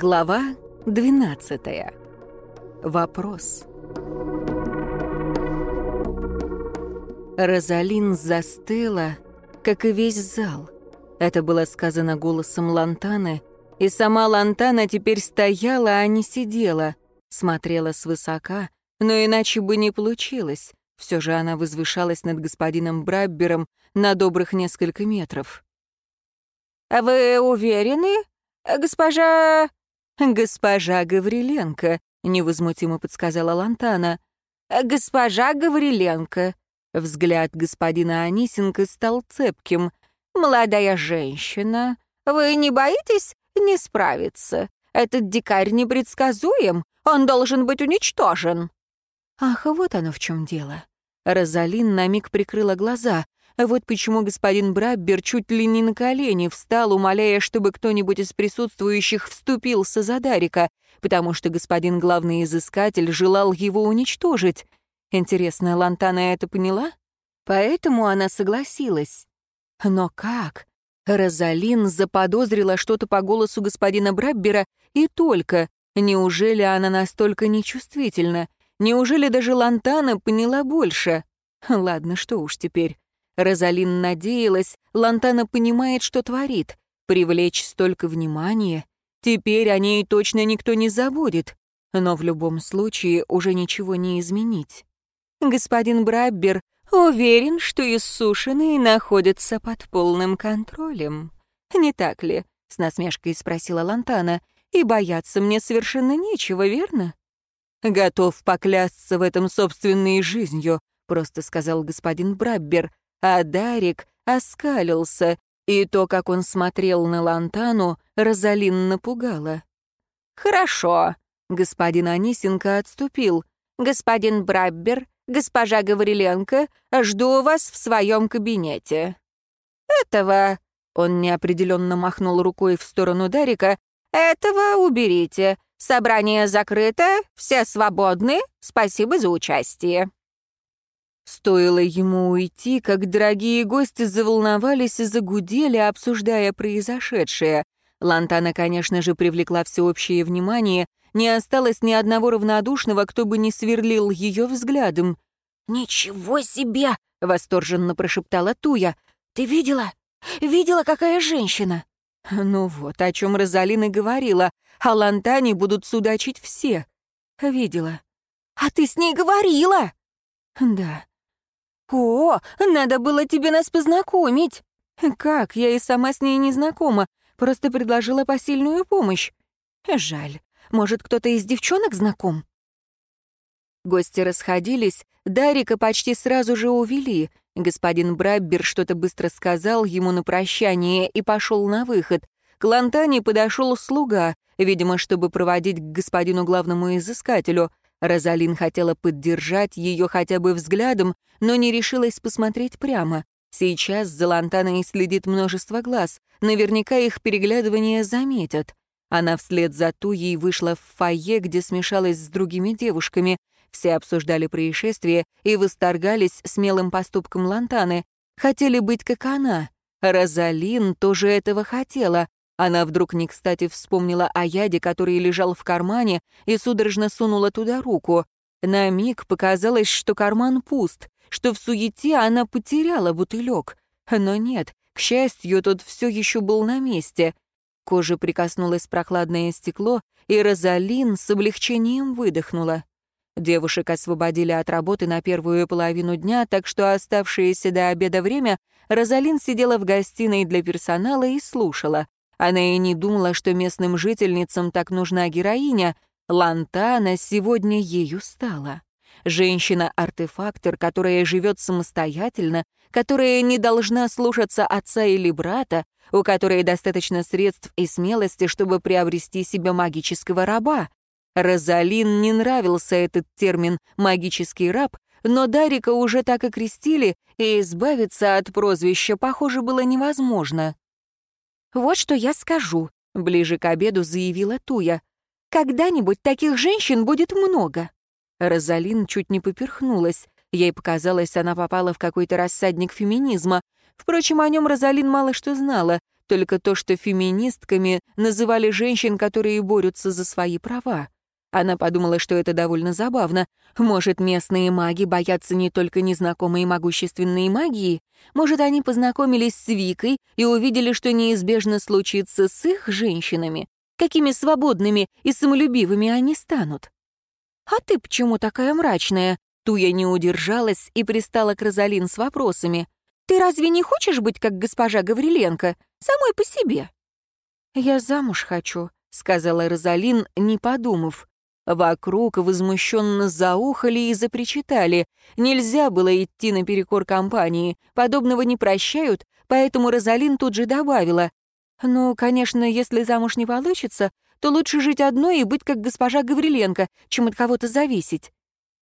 Глава 12. Вопрос. Розалин застыла, как и весь зал. Это было сказано голосом Лантаны, и сама Лантана теперь стояла, а не сидела, смотрела свысока, но иначе бы не получилось. Все же она возвышалась над господином Браббером на добрых несколько метров. «А вы уверены, госпожа...» «Госпожа Гавриленко», — невозмутимо подсказала Лантана. «Госпожа Гавриленко». Взгляд господина Анисенко стал цепким. «Молодая женщина, вы не боитесь не справиться? Этот дикарь непредсказуем, он должен быть уничтожен». Ах, вот оно в чем дело. Розалин на миг прикрыла глаза. Вот почему господин Браббер чуть ли не на колени встал, умоляя, чтобы кто-нибудь из присутствующих вступился за Дарика, потому что господин главный изыскатель желал его уничтожить. Интересно, Лантана это поняла? Поэтому она согласилась. Но как? Розалин заподозрила что-то по голосу господина Браббера и только. Неужели она настолько нечувствительна? Неужели даже Лантана поняла больше? Ладно, что уж теперь. Розалин надеялась, Лантана понимает, что творит. Привлечь столько внимания. Теперь о ней точно никто не забудет. Но в любом случае уже ничего не изменить. Господин Браббер уверен, что иссушенные находятся под полным контролем. Не так ли? С насмешкой спросила Лантана. И бояться мне совершенно нечего, верно? Готов поклясться в этом собственной жизнью, просто сказал господин Браббер. А Дарик оскалился, и то, как он смотрел на Лантану, Розалин напугала. «Хорошо», — господин Анисенко отступил. «Господин Браббер, госпожа Гавриленко, жду вас в своем кабинете». «Этого...» — он неопределенно махнул рукой в сторону Дарика. «Этого уберите. Собрание закрыто, все свободны. Спасибо за участие». Стоило ему уйти, как дорогие гости заволновались и загудели, обсуждая произошедшее. Лантана, конечно же, привлекла всеобщее внимание, не осталось ни одного равнодушного, кто бы не сверлил ее взглядом. «Ничего себе!» — восторженно прошептала Туя. «Ты видела? Видела, какая женщина?» Ну вот, о чем Розалина говорила. О Лантане будут судачить все. Видела. «А ты с ней говорила?» «Да». «О, надо было тебе нас познакомить!» «Как? Я и сама с ней не знакома. Просто предложила посильную помощь. Жаль. Может, кто-то из девчонок знаком?» Гости расходились, Дарика почти сразу же увели. Господин Браббер что-то быстро сказал ему на прощание и пошел на выход. К Лантане подошел слуга, видимо, чтобы проводить к господину главному изыскателю. Розалин хотела поддержать ее хотя бы взглядом, но не решилась посмотреть прямо. Сейчас за Лантаной следит множество глаз, наверняка их переглядывание заметят. Она вслед за Туей вышла в фойе, где смешалась с другими девушками. Все обсуждали происшествие и восторгались смелым поступком Лантаны. Хотели быть как она. Розалин тоже этого хотела. Она вдруг не кстати вспомнила о яде, который лежал в кармане, и судорожно сунула туда руку. На миг показалось, что карман пуст, что в суете она потеряла бутылек. Но нет, к счастью, тот все еще был на месте. Коже прикоснулось прохладное стекло, и Розалин с облегчением выдохнула. Девушек освободили от работы на первую половину дня, так что оставшееся до обеда время Розалин сидела в гостиной для персонала и слушала. Она и не думала, что местным жительницам так нужна героиня. Лантана сегодня ею стала. Женщина-артефактор, которая живет самостоятельно, которая не должна слушаться отца или брата, у которой достаточно средств и смелости, чтобы приобрести себе магического раба. Розалин не нравился этот термин «магический раб», но Дарика уже так и крестили, и избавиться от прозвища, похоже, было невозможно. «Вот что я скажу», — ближе к обеду заявила Туя. «Когда-нибудь таких женщин будет много». Розалин чуть не поперхнулась. Ей показалось, она попала в какой-то рассадник феминизма. Впрочем, о нем Розалин мало что знала. только то, что феминистками называли женщин, которые борются за свои права. Она подумала, что это довольно забавно. Может, местные маги боятся не только незнакомой могущественной магии? Может, они познакомились с Викой и увидели, что неизбежно случится с их женщинами? Какими свободными и самолюбивыми они станут? «А ты почему такая мрачная?» Туя не удержалась и пристала к Розалин с вопросами. «Ты разве не хочешь быть как госпожа Гавриленко, самой по себе?» «Я замуж хочу», — сказала Розалин, не подумав. Вокруг возмущенно заухали и запричитали. Нельзя было идти наперекор компании. Подобного не прощают, поэтому Розалин тут же добавила. «Ну, конечно, если замуж не получится, то лучше жить одной и быть как госпожа Гавриленко, чем от кого-то зависеть».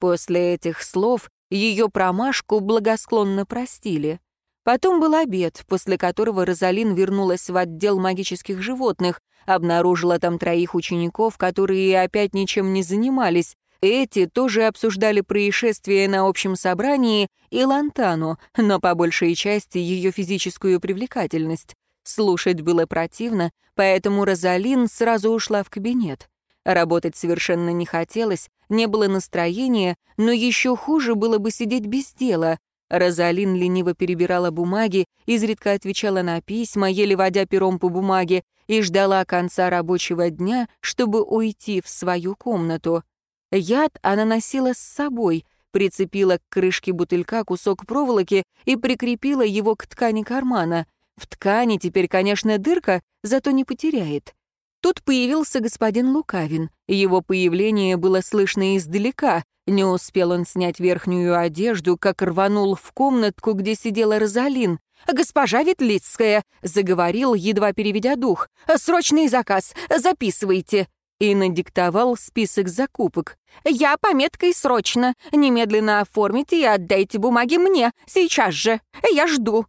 После этих слов ее промашку благосклонно простили. Потом был обед, после которого Розалин вернулась в отдел магических животных, обнаружила там троих учеников, которые опять ничем не занимались. Эти тоже обсуждали происшествие на общем собрании и Лантану, но по большей части ее физическую привлекательность. Слушать было противно, поэтому Розалин сразу ушла в кабинет. Работать совершенно не хотелось, не было настроения, но еще хуже было бы сидеть без дела. Розалин лениво перебирала бумаги, изредка отвечала на письма, еле водя пером по бумаге, и ждала конца рабочего дня, чтобы уйти в свою комнату. Яд она носила с собой, прицепила к крышке бутылька кусок проволоки и прикрепила его к ткани кармана. В ткани теперь, конечно, дырка, зато не потеряет. Тут появился господин Лукавин. Его появление было слышно издалека. Не успел он снять верхнюю одежду, как рванул в комнатку, где сидела Розалин. «Госпожа Ветлицкая», — заговорил, едва переведя дух, — «срочный заказ, записывайте». И надиктовал список закупок. «Я пометкой срочно. Немедленно оформите и отдайте бумаги мне, сейчас же. Я жду».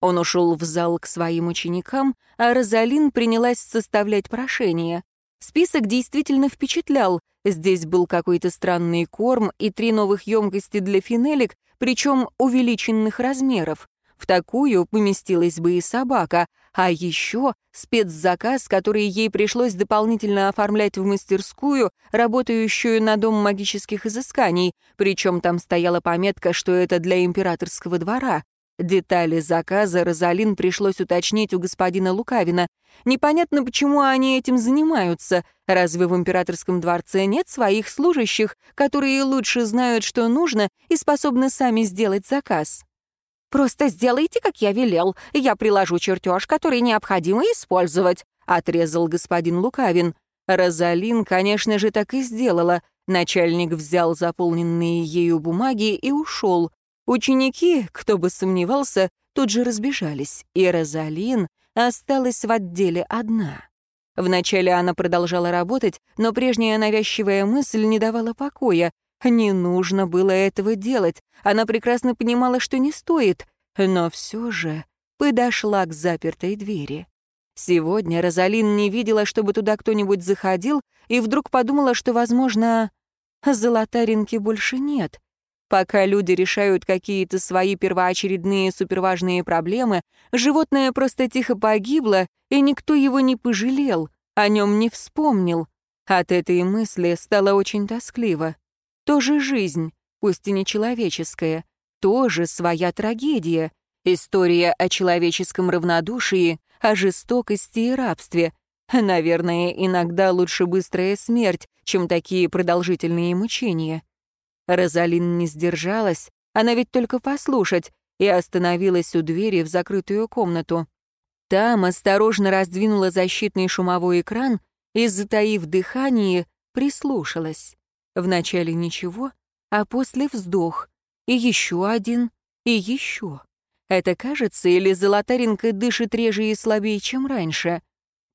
Он ушел в зал к своим ученикам, а Розалин принялась составлять прошение. Список действительно впечатлял. Здесь был какой-то странный корм и три новых емкости для финелек, причем увеличенных размеров. В такую поместилась бы и собака, а еще спецзаказ, который ей пришлось дополнительно оформлять в мастерскую, работающую на Дом магических изысканий, причем там стояла пометка, что это для императорского двора. Детали заказа Розалин пришлось уточнить у господина Лукавина. Непонятно, почему они этим занимаются. Разве в императорском дворце нет своих служащих, которые лучше знают, что нужно, и способны сами сделать заказ? «Просто сделайте, как я велел. Я приложу чертеж, который необходимо использовать», — отрезал господин Лукавин. Розалин, конечно же, так и сделала. Начальник взял заполненные ею бумаги и ушел. Ученики, кто бы сомневался, тут же разбежались, и Розалин осталась в отделе одна. Вначале она продолжала работать, но прежняя навязчивая мысль не давала покоя. Не нужно было этого делать. Она прекрасно понимала, что не стоит, но все же подошла к запертой двери. Сегодня Розалин не видела, чтобы туда кто-нибудь заходил, и вдруг подумала, что, возможно, золотаринки больше нет. Пока люди решают какие-то свои первоочередные суперважные проблемы, животное просто тихо погибло, и никто его не пожалел, о нем не вспомнил. От этой мысли стало очень тоскливо. Тоже жизнь, пусть и не человеческая, тоже своя трагедия. История о человеческом равнодушии, о жестокости и рабстве. Наверное, иногда лучше быстрая смерть, чем такие продолжительные мучения. Розалин не сдержалась, она ведь только послушать, и остановилась у двери в закрытую комнату. Там осторожно раздвинула защитный шумовой экран и, затаив дыхание, прислушалась. Вначале ничего, а после вздох. И еще один, и еще. Это кажется, или золотаринка дышит реже и слабее, чем раньше?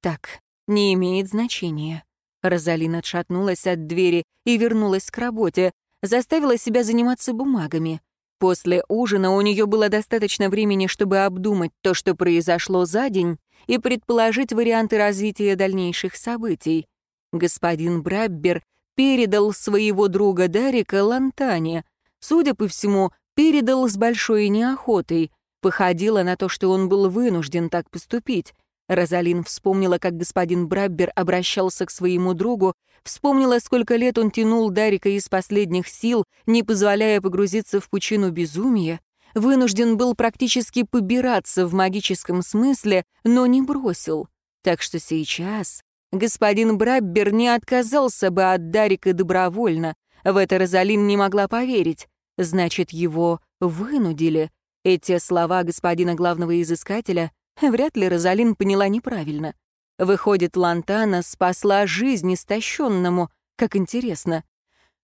Так, не имеет значения. Розалина отшатнулась от двери и вернулась к работе заставила себя заниматься бумагами. После ужина у нее было достаточно времени, чтобы обдумать то, что произошло за день, и предположить варианты развития дальнейших событий. Господин Браббер передал своего друга Дарика Лантане. Судя по всему, передал с большой неохотой. Походило на то, что он был вынужден так поступить. Розалин вспомнила, как господин Браббер обращался к своему другу, вспомнила, сколько лет он тянул Дарика из последних сил, не позволяя погрузиться в пучину безумия, вынужден был практически побираться в магическом смысле, но не бросил. Так что сейчас господин Браббер не отказался бы от Дарика добровольно. В это Розалин не могла поверить. Значит, его вынудили. Эти слова господина главного изыскателя Вряд ли Розалин поняла неправильно. Выходит, Лантана спасла жизнь истощенному, как интересно.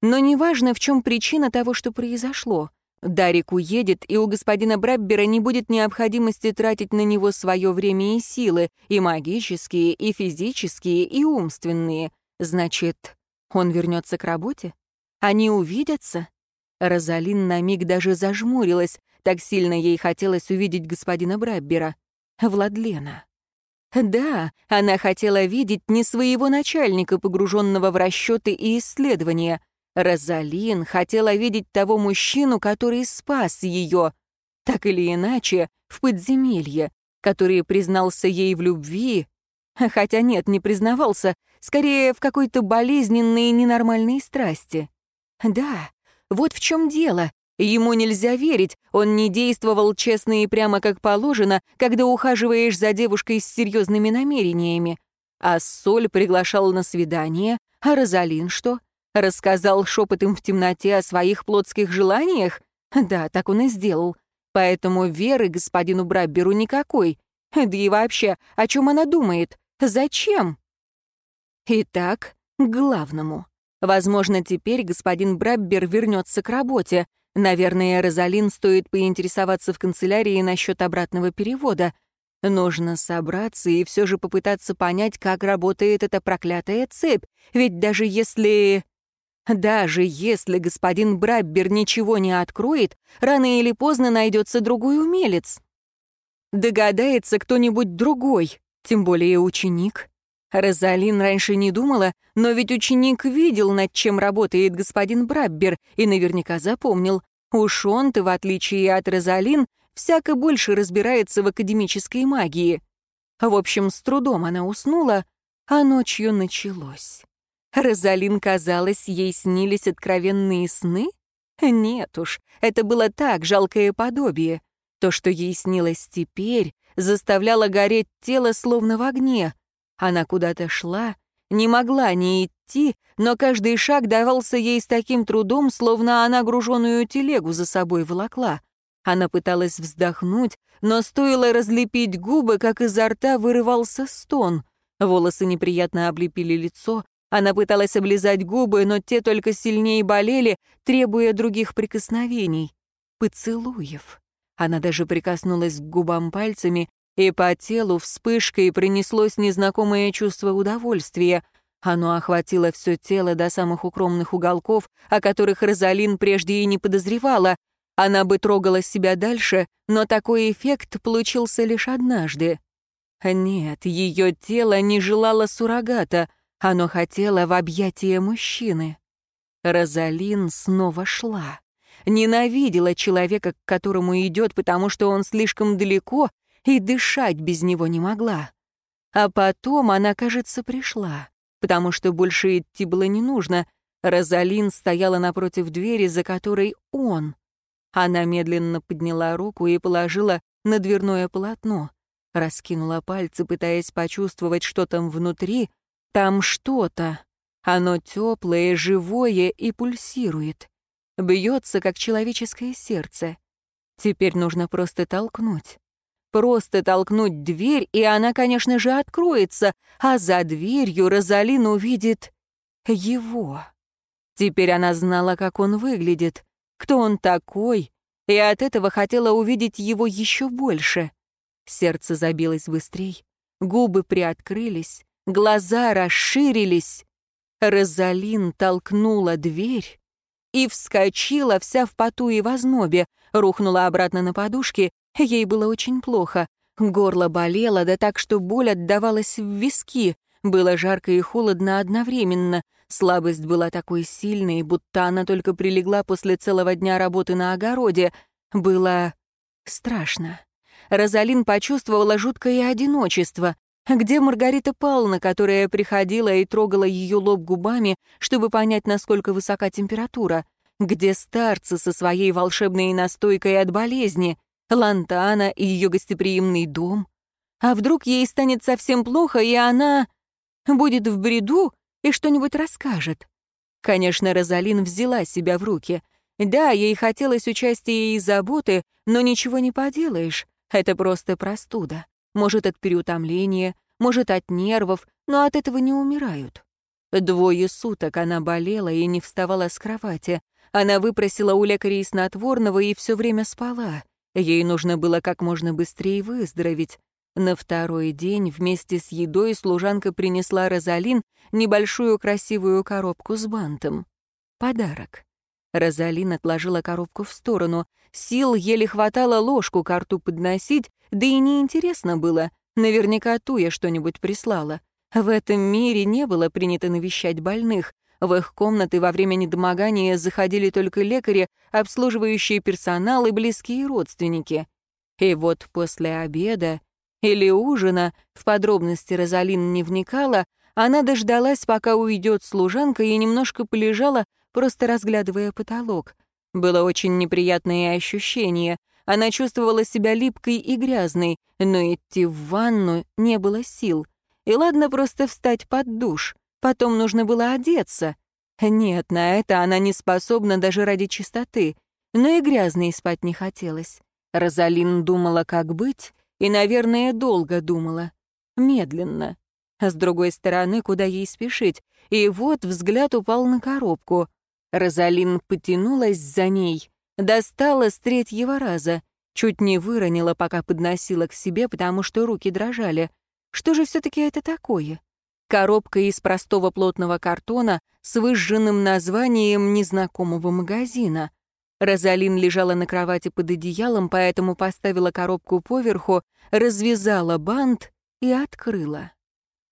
Но неважно, в чем причина того, что произошло. Дарик уедет, и у господина Браббера не будет необходимости тратить на него свое время и силы, и магические, и физические, и умственные. Значит, он вернется к работе? Они увидятся? Розалин на миг даже зажмурилась, так сильно ей хотелось увидеть господина Браббера. Владлена. Да, она хотела видеть не своего начальника, погруженного в расчеты и исследования. Розалин хотела видеть того мужчину, который спас ее, так или иначе, в подземелье, который признался ей в любви, хотя нет, не признавался, скорее в какой-то болезненной и ненормальной страсти. Да, вот в чем дело. Ему нельзя верить, он не действовал честно и прямо как положено, когда ухаживаешь за девушкой с серьезными намерениями. А Соль приглашал на свидание, а Розалин что? Рассказал шепотом в темноте о своих плотских желаниях? Да, так он и сделал. Поэтому веры господину Брабберу никакой. Да и вообще, о чем она думает? Зачем? Итак, к главному. Возможно, теперь господин Браббер вернется к работе. Наверное, Розалин стоит поинтересоваться в канцелярии насчет обратного перевода. Нужно собраться и все же попытаться понять, как работает эта проклятая цепь. Ведь даже если... Даже если господин Браббер ничего не откроет, рано или поздно найдется другой умелец. Догадается кто-нибудь другой, тем более ученик. Розалин раньше не думала, но ведь ученик видел, над чем работает господин Браббер, и наверняка запомнил. Уж он-то, в отличие от Розалин, всяко больше разбирается в академической магии. В общем, с трудом она уснула, а ночью началось. Розалин, казалось, ей снились откровенные сны? Нет уж, это было так, жалкое подобие. То, что ей снилось теперь, заставляло гореть тело словно в огне — она куда-то шла, не могла не идти, но каждый шаг давался ей с таким трудом, словно она груженную телегу за собой волокла. Она пыталась вздохнуть, но стоило разлепить губы, как изо рта вырывался стон. Волосы неприятно облепили лицо. Она пыталась облизать губы, но те только сильнее болели, требуя других прикосновений. Поцелуев. Она даже прикоснулась к губам пальцами, и по телу вспышкой принеслось незнакомое чувство удовольствия. Оно охватило все тело до самых укромных уголков, о которых Розалин прежде и не подозревала. Она бы трогала себя дальше, но такой эффект получился лишь однажды. Нет, ее тело не желало суррогата, оно хотело в объятия мужчины. Розалин снова шла. Ненавидела человека, к которому идет, потому что он слишком далеко, и дышать без него не могла. А потом она, кажется, пришла, потому что больше идти было не нужно. Розалин стояла напротив двери, за которой он. Она медленно подняла руку и положила на дверное полотно. Раскинула пальцы, пытаясь почувствовать, что там внутри. Там что-то. Оно теплое, живое и пульсирует. Бьется, как человеческое сердце. Теперь нужно просто толкнуть. Просто толкнуть дверь, и она, конечно же, откроется, а за дверью Розалин увидит его. Теперь она знала, как он выглядит, кто он такой, и от этого хотела увидеть его еще больше. Сердце забилось быстрей, губы приоткрылись, глаза расширились. Розалин толкнула дверь и вскочила вся в поту и в ознобе, рухнула обратно на подушки Ей было очень плохо. Горло болело, да так, что боль отдавалась в виски. Было жарко и холодно одновременно. Слабость была такой сильной, будто она только прилегла после целого дня работы на огороде. Было страшно. Розалин почувствовала жуткое одиночество. Где Маргарита Павловна, которая приходила и трогала ее лоб губами, чтобы понять, насколько высока температура? Где старцы со своей волшебной настойкой от болезни? Лантана и ее гостеприимный дом? А вдруг ей станет совсем плохо, и она будет в бреду и что-нибудь расскажет? Конечно, Розалин взяла себя в руки. Да, ей хотелось участия и заботы, но ничего не поделаешь. Это просто простуда. Может, от переутомления, может, от нервов, но от этого не умирают. Двое суток она болела и не вставала с кровати. Она выпросила у лекарей снотворного и все время спала. Ей нужно было как можно быстрее выздороветь. На второй день вместе с едой служанка принесла Розалин небольшую красивую коробку с бантом. Подарок. Розалин отложила коробку в сторону. Сил еле хватало ложку к рту подносить, да и неинтересно было. Наверняка Туя что-нибудь прислала. В этом мире не было принято навещать больных. В их комнаты во время недомогания заходили только лекари, обслуживающие персонал и близкие родственники. И вот после обеда или ужина, в подробности Розалин не вникала, она дождалась, пока уйдет служанка, и немножко полежала, просто разглядывая потолок. Было очень неприятное ощущение. Она чувствовала себя липкой и грязной, но идти в ванну не было сил. И ладно просто встать под душ. Потом нужно было одеться. Нет, на это она не способна даже ради чистоты. Но и грязной спать не хотелось. Розалин думала, как быть, и, наверное, долго думала. Медленно. С другой стороны, куда ей спешить? И вот взгляд упал на коробку. Розалин потянулась за ней, достала с третьего раза, чуть не выронила, пока подносила к себе, потому что руки дрожали. Что же все-таки это такое? Коробка из простого плотного картона с выжженным названием незнакомого магазина. Розалин лежала на кровати под одеялом, поэтому поставила коробку поверху, развязала бант и открыла.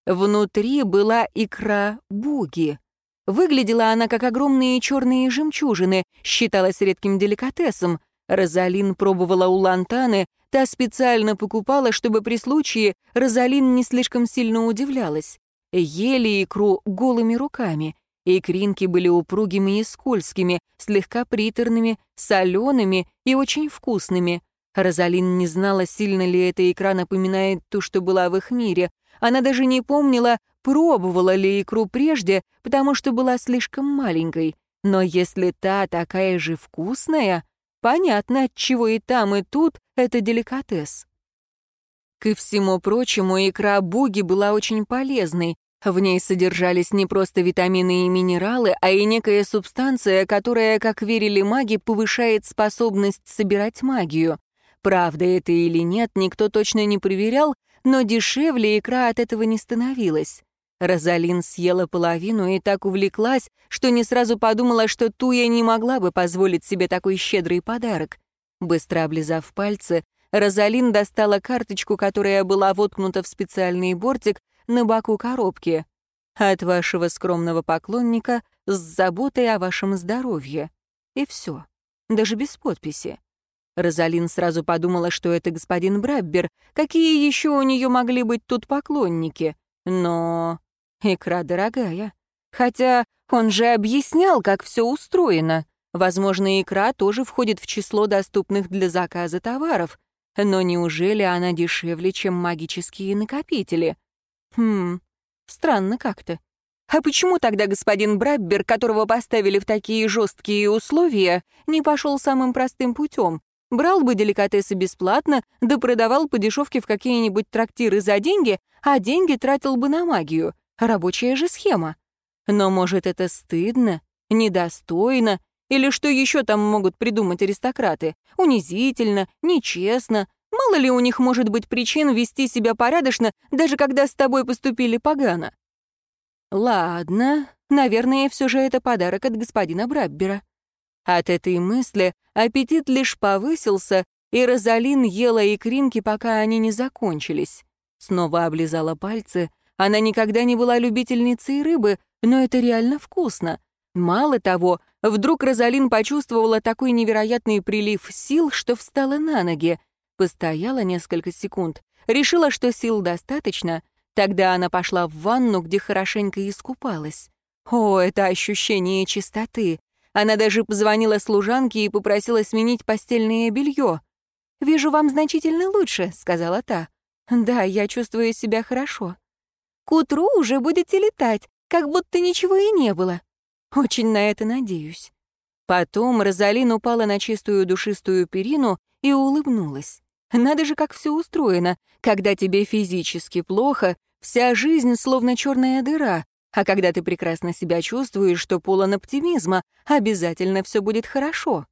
Внутри была икра буги. Выглядела она как огромные черные жемчужины, считалась редким деликатесом. Розалин пробовала у Лантаны, та специально покупала, чтобы при случае Розалин не слишком сильно удивлялась. Ели икру голыми руками. Икринки были упругими и скользкими, слегка приторными, солеными и очень вкусными. Розалин не знала, сильно ли эта икра напоминает ту, что была в их мире. Она даже не помнила, пробовала ли икру прежде, потому что была слишком маленькой. Но если та такая же вкусная, понятно, отчего и там, и тут это деликатес. Ко всему прочему, икра буги была очень полезной. В ней содержались не просто витамины и минералы, а и некая субстанция, которая, как верили маги, повышает способность собирать магию. Правда это или нет, никто точно не проверял, но дешевле икра от этого не становилась. Розалин съела половину и так увлеклась, что не сразу подумала, что Туя не могла бы позволить себе такой щедрый подарок. Быстро облизав пальцы, Розалин достала карточку, которая была воткнута в специальный бортик на боку коробки. «От вашего скромного поклонника с заботой о вашем здоровье». И все. Даже без подписи. Розалин сразу подумала, что это господин Браббер. Какие еще у нее могли быть тут поклонники? Но Икра дорогая. Хотя он же объяснял, как все устроено. Возможно, икра тоже входит в число доступных для заказа товаров. Но неужели она дешевле, чем магические накопители? Хм, странно как-то. А почему тогда господин Браббер, которого поставили в такие жесткие условия, не пошел самым простым путем? Брал бы деликатесы бесплатно, да продавал по дешевке в какие-нибудь трактиры за деньги, а деньги тратил бы на магию. Рабочая же схема. Но, может, это стыдно, недостойно, или что еще там могут придумать аристократы? Унизительно, нечестно. Мало ли у них может быть причин вести себя порядочно, даже когда с тобой поступили погано. Ладно, наверное, все же это подарок от господина Браббера. От этой мысли аппетит лишь повысился, и Розалин ела икринки, пока они не закончились. Снова облизала пальцы, она никогда не была любительницей рыбы, но это реально вкусно. Мало того, вдруг Розалин почувствовала такой невероятный прилив сил, что встала на ноги. Постояла несколько секунд, решила, что сил достаточно, Тогда она пошла в ванну, где хорошенько искупалась. О, это ощущение чистоты. Она даже позвонила служанке и попросила сменить постельное белье. «Вижу, вам значительно лучше», — сказала та. «Да, я чувствую себя хорошо. К утру уже будете летать, как будто ничего и не было. Очень на это надеюсь». Потом Розалин упала на чистую душистую перину и улыбнулась. Надо же, как все устроено. Когда тебе физически плохо, вся жизнь словно черная дыра, а когда ты прекрасно себя чувствуешь, что полон оптимизма, обязательно все будет хорошо.